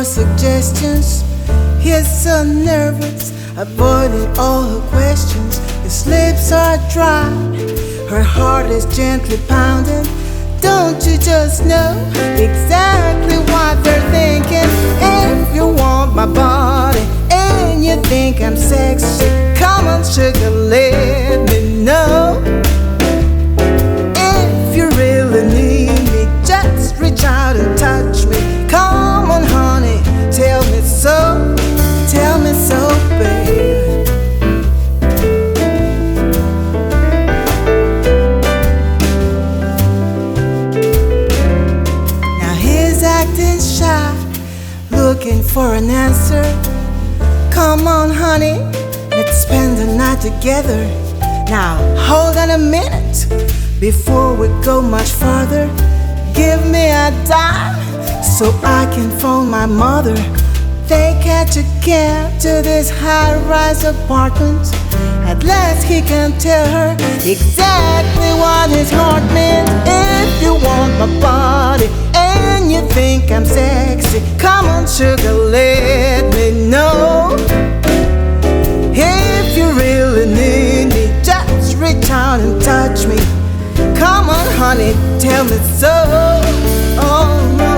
your suggestions. He's so nervous, avoiding all her questions. His lips are dry, her heart is gently pounding. Don't you just know exactly what they're thinking? Shy, looking for an answer. Come on, honey, let's spend the night together. Now, hold on a minute before we go much further. Give me a dime so I can phone my mother. They catch a cab to this high rise apartment. At last, he can tell her exactly what his heart meant. If you want my body and sugar, let me know. If you really need me, just reach out and touch me. Come on, honey, tell me so. Oh, no.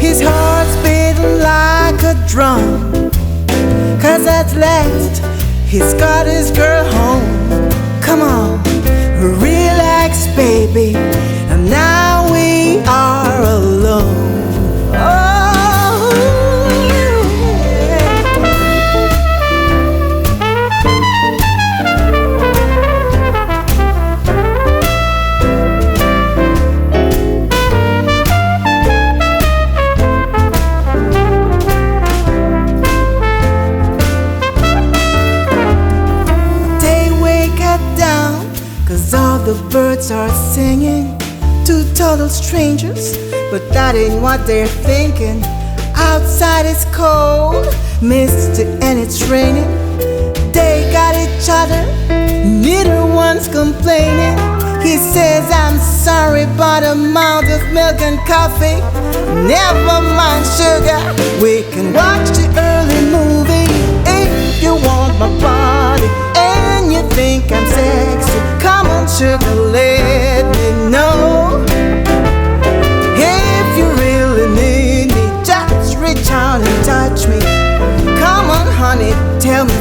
His heart's beating like a drum. Cause at last, he's got his girl home. Come on, relax, baby. And birds are singing to total strangers. But that ain't what they're thinking. Outside it's cold, misty, and it's raining. They got each other, neither one's complaining. He says, I'm sorry, but amount of milk and coffee. Never mind, sugar, we can walk Tell me